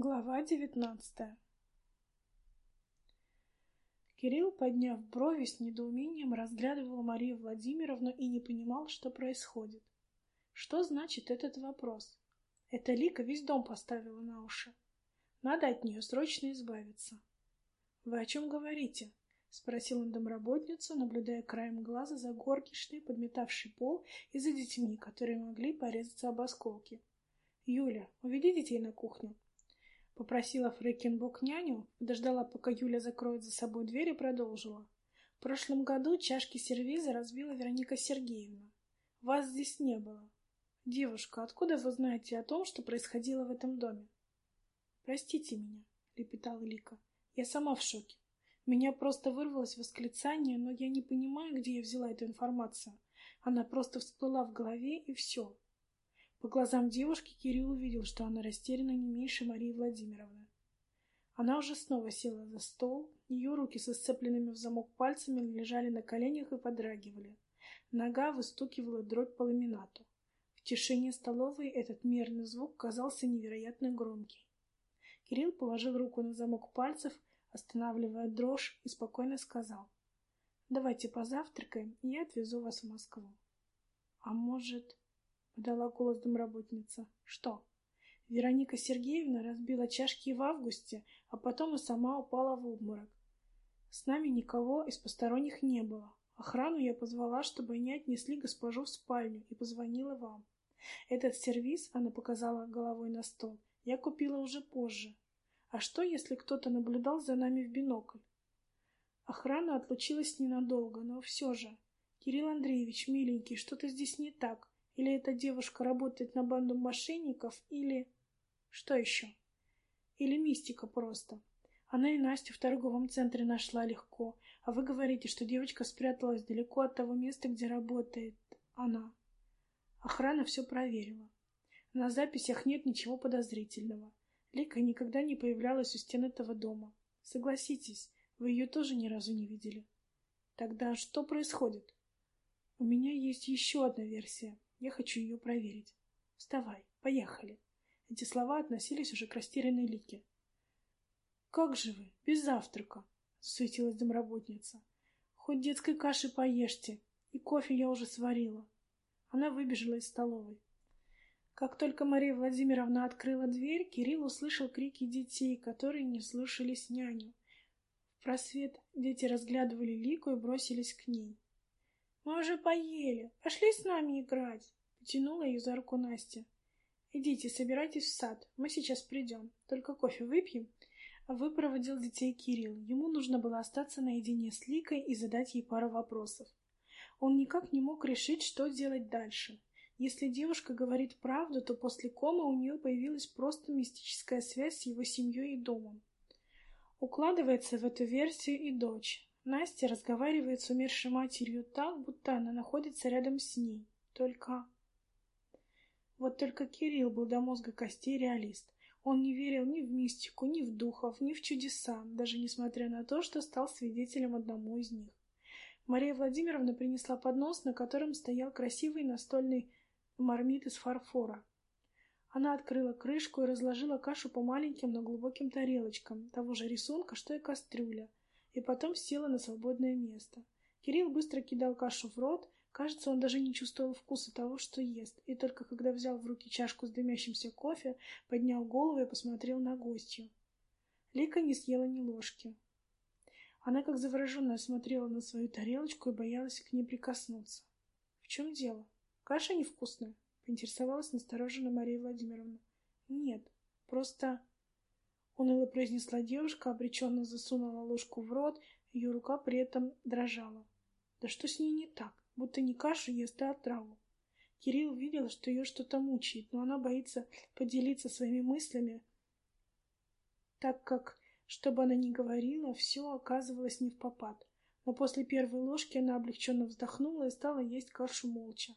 Глава девятнадцатая Кирилл, подняв брови, с недоумением разглядывал Марию Владимировну и не понимал, что происходит. Что значит этот вопрос? Эта Лика весь дом поставила на уши. Надо от нее срочно избавиться. — Вы о чем говорите? — спросил он домработницу, наблюдая краем глаза за горничной, подметавшей пол, и за детьми, которые могли порезаться об осколки. — Юля, уведи детей на кухню. Попросила Фрейкинбок няню, подождала, пока Юля закроет за собой дверь и продолжила. В прошлом году чашки сервиза разбила Вероника Сергеевна. Вас здесь не было. Девушка, откуда вы знаете о том, что происходило в этом доме? Простите меня, лепетала Лика. Я сама в шоке. Меня просто вырвалось восклицание, но я не понимаю, где я взяла эту информацию. Она просто всплыла в голове, и все. По глазам девушки Кирилл увидел, что она растеряна не меньше Марии Владимировны. Она уже снова села за стол, ее руки со сцепленными в замок пальцами лежали на коленях и подрагивали. Нога выстукивала дробь по ламинату. В тишине столовой этот мерный звук казался невероятно громкий. Кирилл положил руку на замок пальцев, останавливая дрожь, и спокойно сказал. «Давайте позавтракаем, и я отвезу вас в Москву». «А может...» подала голос домработница. Что? Вероника Сергеевна разбила чашки в августе, а потом и сама упала в обморок. С нами никого из посторонних не было. Охрану я позвала, чтобы они отнесли госпожу в спальню, и позвонила вам. Этот сервиз, она показала головой на стол, я купила уже позже. А что, если кто-то наблюдал за нами в бинокль? Охрана отлучилась ненадолго, но все же. Кирилл Андреевич, миленький, что-то здесь не так. Или эта девушка работает на банду мошенников, или... Что еще? Или мистика просто. Она и Настю в торговом центре нашла легко, а вы говорите, что девочка спряталась далеко от того места, где работает она. Охрана все проверила. На записях нет ничего подозрительного. Лика никогда не появлялась у стен этого дома. Согласитесь, вы ее тоже ни разу не видели. Тогда что происходит? У меня есть еще одна версия. Я хочу ее проверить. Вставай, поехали. Эти слова относились уже к растерянной Лике. «Как же вы? Без завтрака!» — засуетилась домработница. «Хоть детской каши поешьте, и кофе я уже сварила». Она выбежала из столовой. Как только Мария Владимировна открыла дверь, Кирилл услышал крики детей, которые не слушались няню. В просвет дети разглядывали Лику и бросились к ней. Мы уже поели. Пошли с нами играть. Потянула ее за руку Настя. Идите, собирайтесь в сад. Мы сейчас придем. Только кофе выпьем. Выпроводил детей Кирилл. Ему нужно было остаться наедине с Ликой и задать ей пару вопросов. Он никак не мог решить, что делать дальше. Если девушка говорит правду, то после комы у нее появилась просто мистическая связь с его семьей и домом. Укладывается в эту версию и дочь. Настя разговаривает с умершей матерью так, будто она находится рядом с ней. Только... Вот только Кирилл был до мозга костей реалист. Он не верил ни в мистику, ни в духов, ни в чудеса, даже несмотря на то, что стал свидетелем одному из них. Мария Владимировна принесла поднос, на котором стоял красивый настольный мармит из фарфора. Она открыла крышку и разложила кашу по маленьким, но глубоким тарелочкам, того же рисунка, что и кастрюля, и потом села на свободное место. Кирилл быстро кидал кашу в рот, кажется, он даже не чувствовал вкуса того, что ест, и только когда взял в руки чашку с дымящимся кофе, поднял голову и посмотрел на гостью. Лика не съела ни ложки. Она, как завороженная, смотрела на свою тарелочку и боялась к ней прикоснуться. — В чем дело? Каша невкусная? — поинтересовалась настороженно Мария Владимировна. — Нет, просто... Уныло произнесла девушка, обреченно засунула ложку в рот, ее рука при этом дрожала. Да что с ней не так? Будто не кашу ест, а отраву. Кирилл видел, что ее что-то мучает, но она боится поделиться своими мыслями, так как, что бы она ни говорила, все оказывалось не в попад. Но после первой ложки она облегченно вздохнула и стала есть кашу молча.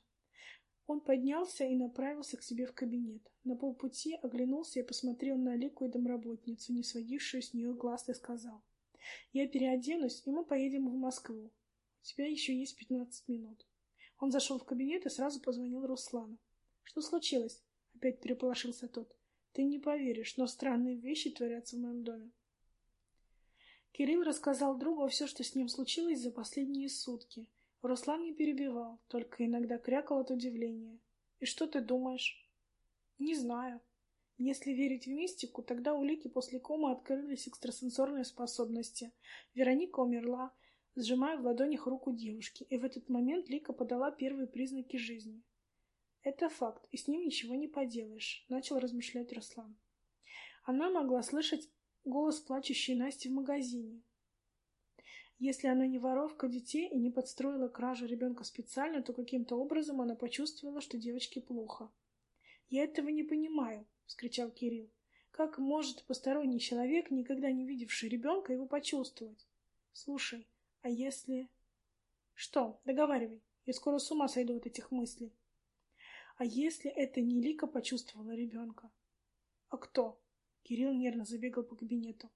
Он поднялся и направился к себе в кабинет. На полпути оглянулся и посмотрел на Лику и домработницу, не сводившую с нее глаз, и сказал. «Я переоденусь, и мы поедем в Москву. У тебя еще есть пятнадцать минут». Он зашел в кабинет и сразу позвонил Руслану. «Что случилось?» — опять переполошился тот. Ты не поверишь, но странные вещи творятся в моем доме. Кирилл рассказал другу все, что с ним случилось за последние сутки. Руслан не перебивал, только иногда крякал от удивления. «И что ты думаешь?» «Не знаю. Если верить в мистику, тогда у Лики после комы открылись экстрасенсорные способности. Вероника умерла, сжимая в ладонях руку девушки, и в этот момент Лика подала первые признаки жизни. «Это факт, и с ним ничего не поделаешь», — начал размышлять Руслан. Она могла слышать голос плачущей Насти в магазине. Если она не воровка детей и не подстроила кражу ребенка специально, то каким-то образом она почувствовала, что девочке плохо. «Я этого не понимаю», — вскричал Кирилл. «Как может посторонний человек, никогда не видевший ребенка, его почувствовать? Слушай, а если...» «Что? Договаривай. Я скоро с ума сойду от этих мыслей». «А если это не Лика почувствовала ребенка?» «А кто?» Кирилл нервно забегал по кабинету.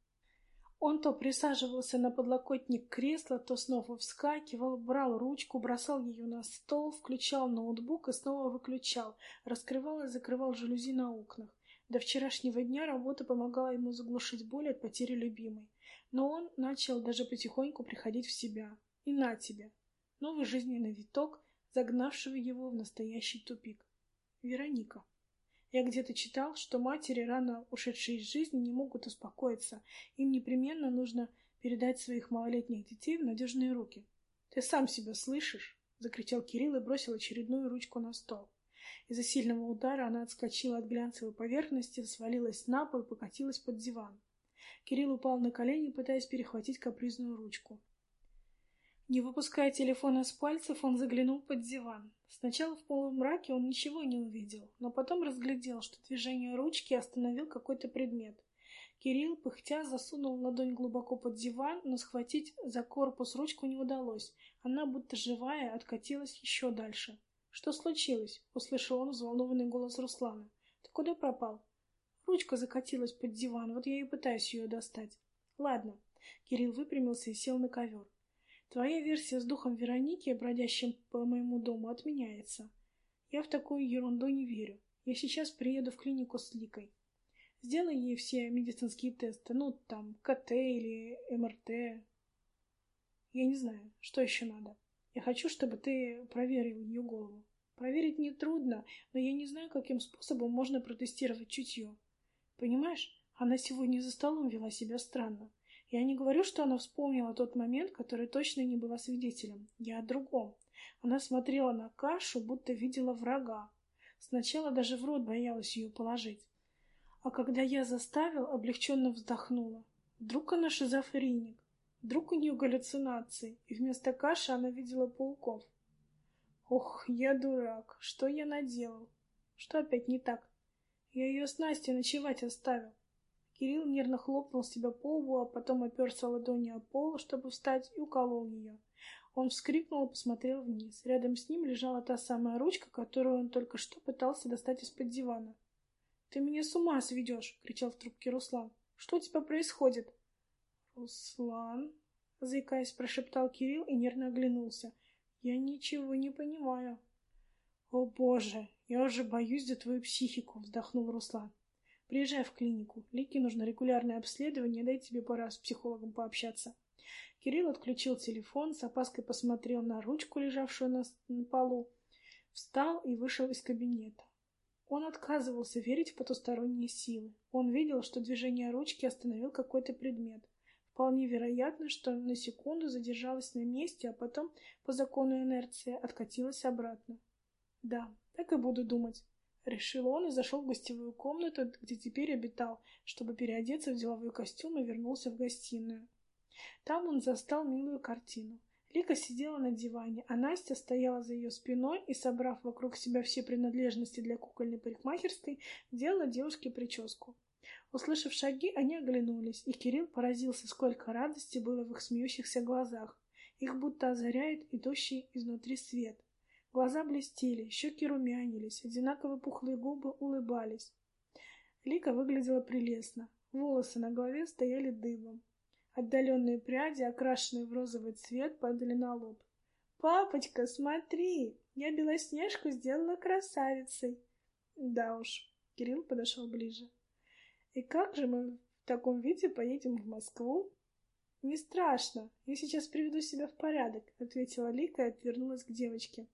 Он то присаживался на подлокотник кресла, то снова вскакивал, брал ручку, бросал ее на стол, включал ноутбук и снова выключал, раскрывал и закрывал жалюзи на окнах. До вчерашнего дня работа помогала ему заглушить боль от потери любимой. Но он начал даже потихоньку приходить в себя. И на тебе. Новый жизненный виток, загнавшего его в настоящий тупик. Вероника. Я где-то читал, что матери, рано ушедшие из жизни, не могут успокоиться. Им непременно нужно передать своих малолетних детей в надежные руки. «Ты сам себя слышишь?» — закричал Кирилл и бросил очередную ручку на стол. Из-за сильного удара она отскочила от глянцевой поверхности, свалилась на пол и покатилась под диван. Кирилл упал на колени, пытаясь перехватить капризную ручку. Не выпуская телефона с пальцев, он заглянул под диван. Сначала в полумраке он ничего не увидел, но потом разглядел, что движение ручки остановил какой-то предмет. Кирилл, пыхтя, засунул ладонь глубоко под диван, но схватить за корпус ручку не удалось. Она, будто живая, откатилась еще дальше. «Что случилось?» — услышал он взволнованный голос Руслана. «Ты куда пропал?» «Ручка закатилась под диван, вот я и пытаюсь ее достать». «Ладно». Кирилл выпрямился и сел на ковер. Твоя версия с духом Вероники, бродящим по моему дому, отменяется. Я в такую ерунду не верю. Я сейчас приеду в клинику с Ликой. Сделай ей все медицинские тесты, ну, там, КТ или МРТ. Я не знаю, что еще надо. Я хочу, чтобы ты проверил ее голову. Проверить нетрудно, но я не знаю, каким способом можно протестировать чутье. Понимаешь, она сегодня за столом вела себя странно. Я не говорю, что она вспомнила тот момент, который точно не была свидетелем. Я о другом. Она смотрела на кашу, будто видела врага. Сначала даже в рот боялась ее положить. А когда я заставил, облегченно вздохнула. Вдруг она шизофреник. Вдруг у нее галлюцинации, и вместо каши она видела пауков. Ох, я дурак. Что я наделал? Что опять не так? Я ее с Настей ночевать оставил. Кирилл нервно хлопнул себя по лбу, а потом оперся ладонью о пол, чтобы встать, и уколол ее. Он вскрикнул и посмотрел вниз. Рядом с ним лежала та самая ручка, которую он только что пытался достать из-под дивана. — Ты меня с ума сведешь! — кричал в трубке Руслан. — Что у тебя происходит? — Руслан, — заикаясь, прошептал Кирилл и нервно оглянулся. — Я ничего не понимаю. — О, боже, я уже боюсь за твою психику, — вздохнул Руслан. Приезжай в клинику. Лике нужно регулярное обследование, дай тебе пора с психологом пообщаться. Кирилл отключил телефон, с опаской посмотрел на ручку, лежавшую на, на полу, встал и вышел из кабинета. Он отказывался верить в потусторонние силы. Он видел, что движение ручки остановил какой-то предмет. Вполне вероятно, что на секунду задержалась на месте, а потом, по закону инерции, откатилась обратно. Да, так и буду думать. Решил он и зашел в гостевую комнату, где теперь обитал, чтобы переодеться в деловой костюм и вернулся в гостиную. Там он застал милую картину. Лика сидела на диване, а Настя стояла за ее спиной и, собрав вокруг себя все принадлежности для кукольной парикмахерской, делала девушке прическу. Услышав шаги, они оглянулись, и Кирилл поразился, сколько радости было в их смеющихся глазах. Их будто озаряет идущий изнутри свет. Глаза блестели, щеки румянились, одинаково пухлые губы улыбались. Лика выглядела прелестно. Волосы на голове стояли дыбом. Отдаленные пряди, окрашенные в розовый цвет, падали на лоб. «Папочка, смотри! Я Белоснежку сделала красавицей!» «Да уж», — Кирилл подошел ближе. И как же мы в таком виде поедем в Москву? Не страшно, я сейчас приведу себя в порядок, ответила Лика и отвернулась к девочке.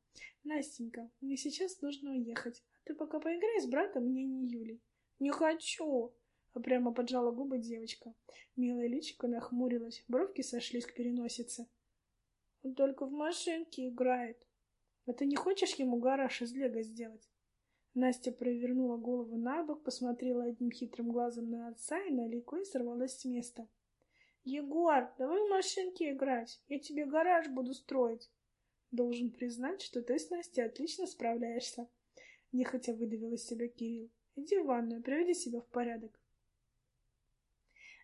Настенька, мне сейчас нужно уехать, а ты пока поиграй с братом мне не Юлей. Не хочу, прямо поджала губы девочка. Милая личико нахмурилась, бровки сошлись к переносице. Он только в машинке играет. А ты не хочешь ему гараж из лего сделать? Настя провернула голову на бок, посмотрела одним хитрым глазом на отца и на Лику и сорвалась с места. «Егор, давай в машинки играть, я тебе гараж буду строить». «Должен признать, что ты с Настей отлично справляешься», — нехотя выдавил из себя Кирилл. «Иди в ванную, приведи себя в порядок».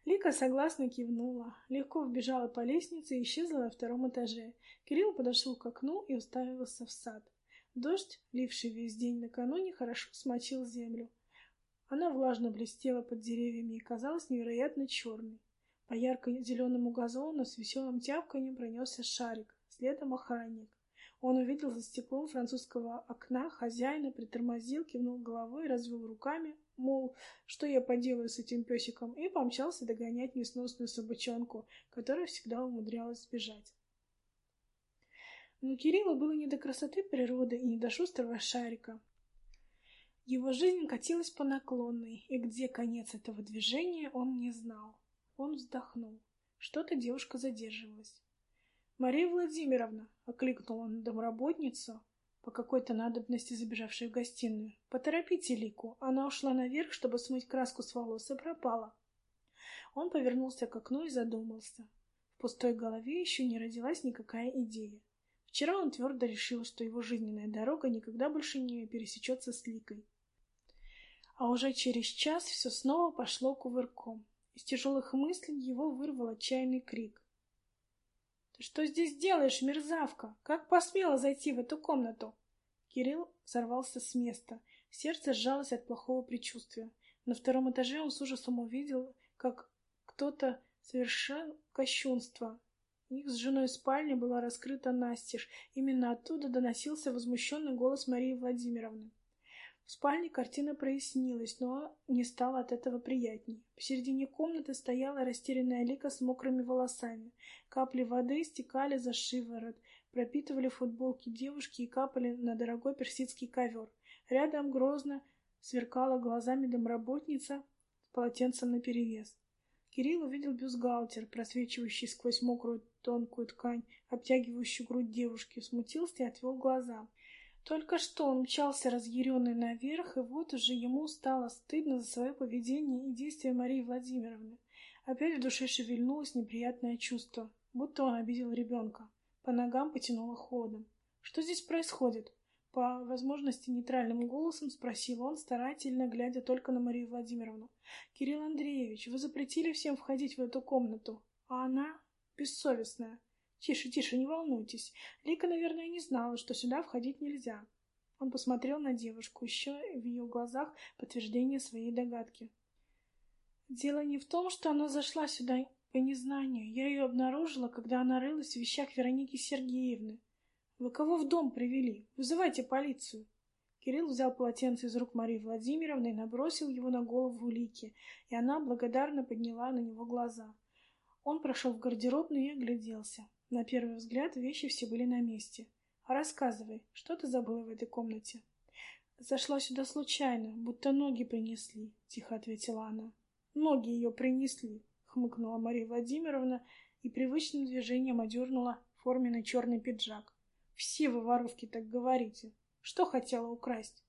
Лика согласно кивнула, легко вбежала по лестнице и исчезла на втором этаже. Кирилл подошел к окну и уставился в сад. Дождь, ливший весь день накануне, хорошо смочил землю. Она влажно блестела под деревьями и казалась невероятно черной. По ярко-зеленому газону с веселым тявканьем пронесся шарик, следом охранник. Он увидел за стеклом французского окна хозяина, притормозил, кивнул головой развел руками, мол, что я поделаю с этим песиком, и помчался догонять несносную собачонку, которая всегда умудрялась сбежать. Но Кириллу было не до красоты природы и не до шустрого шарика. Его жизнь катилась по наклонной, и где конец этого движения, он не знал. Он вздохнул. Что-то девушка задерживалась. «Мария Владимировна!» — окликнул он домработницу, по какой-то надобности забежавшей в гостиную. «Поторопите Лику, она ушла наверх, чтобы смыть краску с волос, и пропала». Он повернулся к окну и задумался. В пустой голове еще не родилась никакая идея. Вчера он твердо решил, что его жизненная дорога никогда больше не пересечется с Ликой. А уже через час все снова пошло кувырком. Из тяжелых мыслей его вырвал отчаянный крик. «Ты что здесь делаешь, мерзавка? Как посмела зайти в эту комнату?» Кирилл сорвался с места. Сердце сжалось от плохого предчувствия. На втором этаже он с ужасом увидел, как кто-то совершил кощунство. Их с женой спальня была раскрыта настежь. Именно оттуда доносился возмущенный голос Марии Владимировны. В спальне картина прояснилась, но не стало от этого приятней. Посередине комнаты стояла растерянная Лика с мокрыми волосами. Капли воды стекали за шиворот, пропитывали футболки девушки и капали на дорогой персидский ковер. Рядом грозно сверкала глазами домработница с полотенцем наперевес. Кирилл увидел бюстгальтер, просвечивающий сквозь мокрую тонкую ткань, обтягивающую грудь девушки, смутился и отвел глаза. Только что он мчался разъяренный наверх, и вот уже ему стало стыдно за свое поведение и действия Марии Владимировны. Опять в душе шевельнулось неприятное чувство, будто он обидел ребенка. По ногам потянуло холодом. Что здесь происходит? По возможности нейтральным голосом спросил он, старательно глядя только на Марию Владимировну. «Кирилл Андреевич, вы запретили всем входить в эту комнату, а она бессовестная. Тише, тише, не волнуйтесь. Лика, наверное, не знала, что сюда входить нельзя. Он посмотрел на девушку, еще в ее глазах подтверждение своей догадки. Дело не в том, что она зашла сюда по незнанию. Я ее обнаружила, когда она рылась в вещах Вероники Сергеевны. Вы кого в дом привели? Вызывайте полицию. Кирилл взял полотенце из рук Марии Владимировны и набросил его на голову Лики, и она благодарно подняла на него глаза. Он прошел в гардеробную и огляделся. На первый взгляд вещи все были на месте. Рассказывай, что ты забыла в этой комнате? Зашла сюда случайно, будто ноги принесли, тихо ответила она. Ноги ее принесли, хмыкнула Мария Владимировна и привычным движением одернула форменный черный пиджак. Все вы воровки так говорите. Что хотела украсть?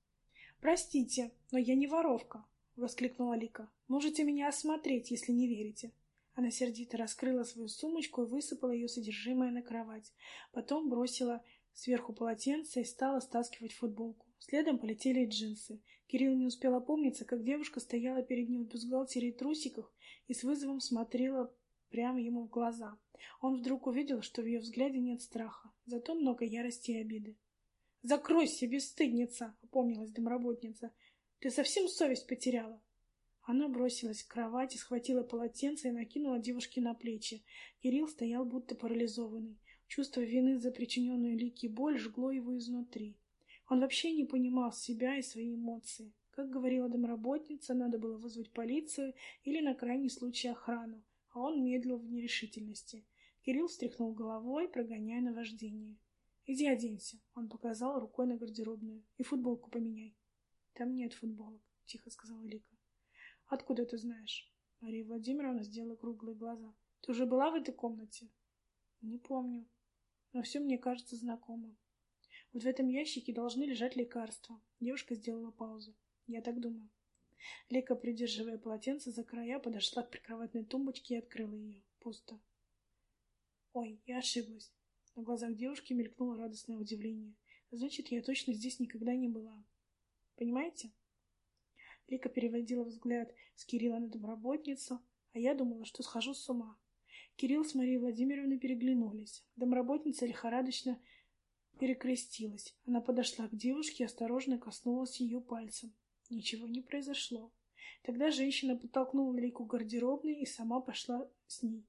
Простите, но я не воровка, воскликнула Лика. Можете меня осмотреть, если не верите. Она сердито раскрыла свою сумочку и высыпала ее содержимое на кровать. Потом бросила сверху полотенце и стала стаскивать футболку. Следом полетели джинсы. Кирилл не успел опомниться, как девушка стояла перед ним в бюстгальтере и трусиках и с вызовом смотрела прямо ему в глаза. Он вдруг увидел, что в ее взгляде нет страха, зато много ярости и обиды. «Закройся, бесстыдница!» — опомнилась домработница. «Ты совсем совесть потеряла?» Она бросилась к кровати, схватила полотенце и накинула девушке на плечи. Кирилл стоял будто парализованный. Чувство вины за причиненную Лике боль жгло его изнутри. Он вообще не понимал себя и свои эмоции. Как говорила домработница, надо было вызвать полицию или на крайний случай охрану, а он медлил в нерешительности. Кирилл встряхнул головой, прогоняя наваждение. «Иди оденься», — он показал рукой на гардеробную, — «и футболку поменяй». «Там нет футболок», — тихо сказала Лика. «Откуда ты знаешь?» Мария Владимировна сделала круглые глаза. «Ты уже была в этой комнате?» «Не помню. Но все мне кажется знакомым. Вот в этом ящике должны лежать лекарства». Девушка сделала паузу. «Я так думаю». Лика, придерживая полотенце за края, подошла к прикроватной тумбочке и открыла ее. Пусто. «Ой, я ошиблась». На глазах девушки мелькнуло радостное удивление. «Значит, я точно здесь никогда не была. Понимаете?» Лика переводила взгляд с Кирилла на домработницу, а я думала, что схожу с ума. Кирилл с Марией Владимировной переглянулись. Домработница лихорадочно перекрестилась. Она подошла к девушке и осторожно коснулась ее пальцем. Ничего не произошло. Тогда женщина подтолкнула Лику к гардеробной и сама пошла с ней.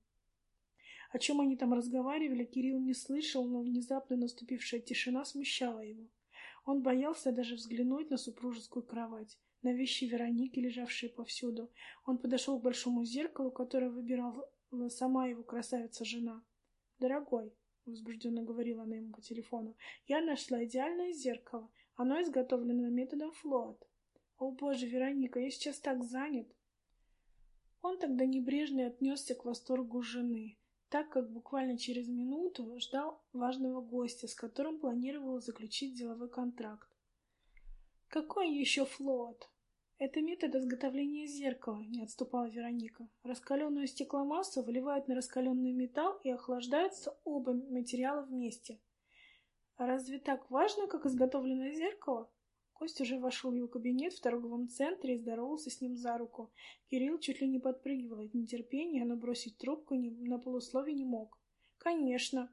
О чем они там разговаривали, Кирилл не слышал, но внезапно наступившая тишина смущала его. Он боялся даже взглянуть на супружескую кровать на вещи Вероники, лежавшие повсюду. Он подошел к большому зеркалу, которое выбирала сама его красавица-жена. «Дорогой», — возбужденно говорила она ему по телефону, — «я нашла идеальное зеркало. Оно изготовлено методом флот». «О, боже, Вероника, я сейчас так занят!» Он тогда небрежно отнесся к восторгу жены, так как буквально через минуту ждал важного гостя, с которым планировал заключить деловой контракт. «Какой еще флот?» «Это метод изготовления зеркала», — не отступала Вероника. «Раскаленную стекломассу выливают на раскаленный металл и охлаждаются оба материала вместе». «А разве так важно, как изготовленное зеркало?» Кость уже вошел в его кабинет в торговом центре и здоровался с ним за руку. Кирилл чуть ли не подпрыгивал от нетерпения, но бросить трубку на полусловие не мог. «Конечно!»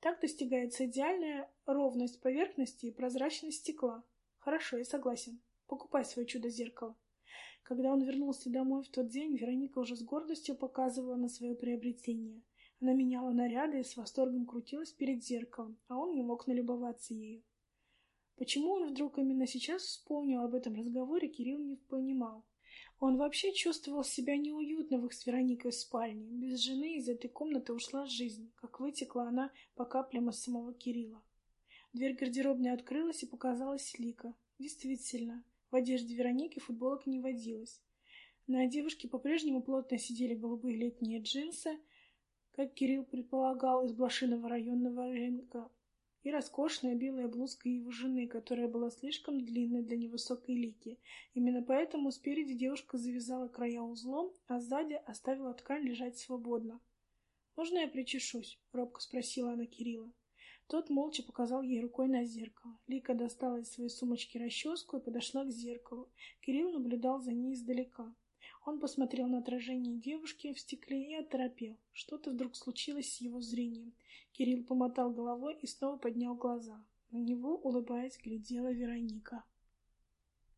Так достигается идеальная ровность поверхности и прозрачность стекла. Хорошо, я согласен. Покупай свое чудо-зеркало. Когда он вернулся домой в тот день, Вероника уже с гордостью показывала на свое приобретение. Она меняла наряды и с восторгом крутилась перед зеркалом, а он не мог налюбоваться ею. Почему он вдруг именно сейчас вспомнил об этом разговоре, Кирилл не понимал. Он вообще чувствовал себя неуютно в их с Вероникой спальне. Без жены из этой комнаты ушла жизнь, как вытекла она по каплям из самого Кирилла. Дверь гардеробной открылась и показалась Лика. Действительно, в одежде Вероники футболок не водилось. На девушке по-прежнему плотно сидели голубые летние джинсы, как Кирилл предполагал, из блошиного районного рынка, и роскошная белая блузка его жены, которая была слишком длинной для невысокой лики. Именно поэтому спереди девушка завязала края узлом, а сзади оставила ткань лежать свободно. «Можно я причешусь?» — робко спросила она Кирилла. Тот молча показал ей рукой на зеркало. Лика достала из своей сумочки расческу и подошла к зеркалу. Кирилл наблюдал за ней издалека. Он посмотрел на отражение девушки в стекле и оторопел. Что-то вдруг случилось с его зрением. Кирилл помотал головой и снова поднял глаза. На него, улыбаясь, глядела Вероника.